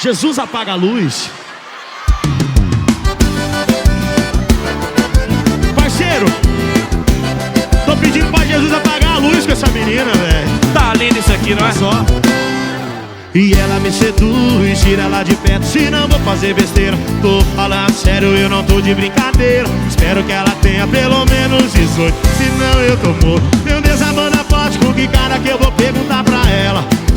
Jesus apaga a luz. Parceiro, tô pedindo pra Jesus apagar a luz com essa menina, velho. Tá lindo isso aqui, não é? Só. E ela me seduz, tira ela de perto, se não vou fazer besteira. Tô falando sério, eu não tô de brincadeira. Espero que ela tenha pelo menos 18, senão eu tô morto. Meu Deus, a banda pode com que cara que eu vou perguntar pra.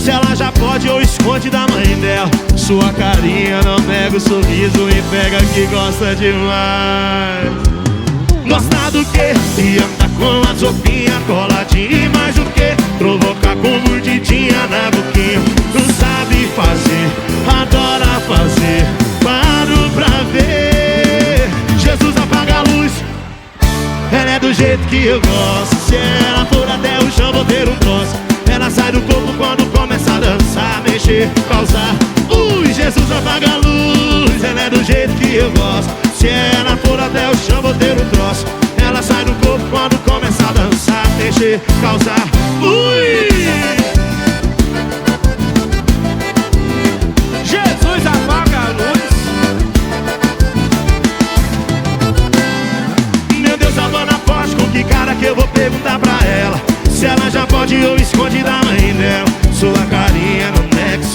Se ela já pode ou esconde da mãe dela. Sua carinha não nega o sorriso e pega que gosta demais. Gosta do que? E anda com as roupinhas coladinhas e mais o que? Provocar com mordidinha na boquinha Não sabe fazer, adora fazer Paro pra ver Jesus apaga a luz Ela é do jeito que eu gosto Se ela for até o chão vou ter um troço Ela sai do corpo Mexer, causar Ui, Jesus apaga a luz. Ela é do jeito que eu gosto. Se ela for até o chão vou ter um troço. Ela sai do corpo quando começa a dançar. Mexer, causar Ui! Jesus apaga a luz. Meu Deus, a dona forte com que cara que eu vou perguntar pra ela? Se ela já pode ou esconde da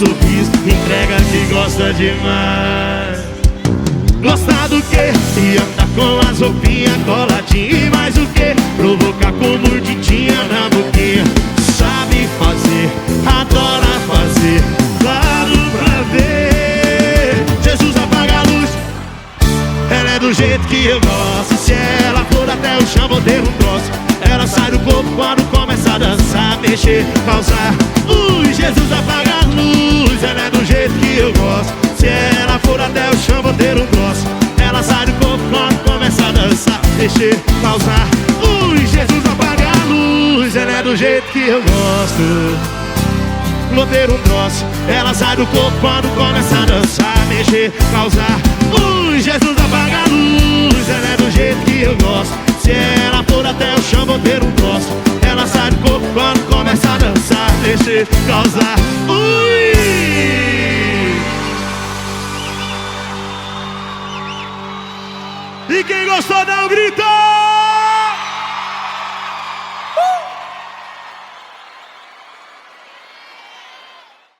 sorriso Entrega que gosta demais. Gosta do que? E anda com as roupinhas coladinhas E mais o que? Provocar com mordidinha na boquinha. Sabe fazer, adora fazer Claro pra ver. Jesus apaga a luz. Ela é do jeito que eu gosto. Se ela for até o chão vou ter um troço. Ela sai do corpo quando começa a dançar Mexer, causar Ui, Jesus apaga luz Ela é do jeito que eu gosto. Se ela for até o chão vou ter um troço. Ela sai do corpo quando começa a dançar. Mexer, causar Ui, Jesus apaga a luz. Ela é do jeito que eu gosto. Vou ter um troço. Ela sai do corpo quando começa a dançar. Mexer, causar Ui, Jesus apaga a luz. Ela é do jeito que eu gosto. Se ela for até o chão vou ter um troço. Ela sai do corpo quando começa a dançar. Mexer, causar Ui E quem gostou um grito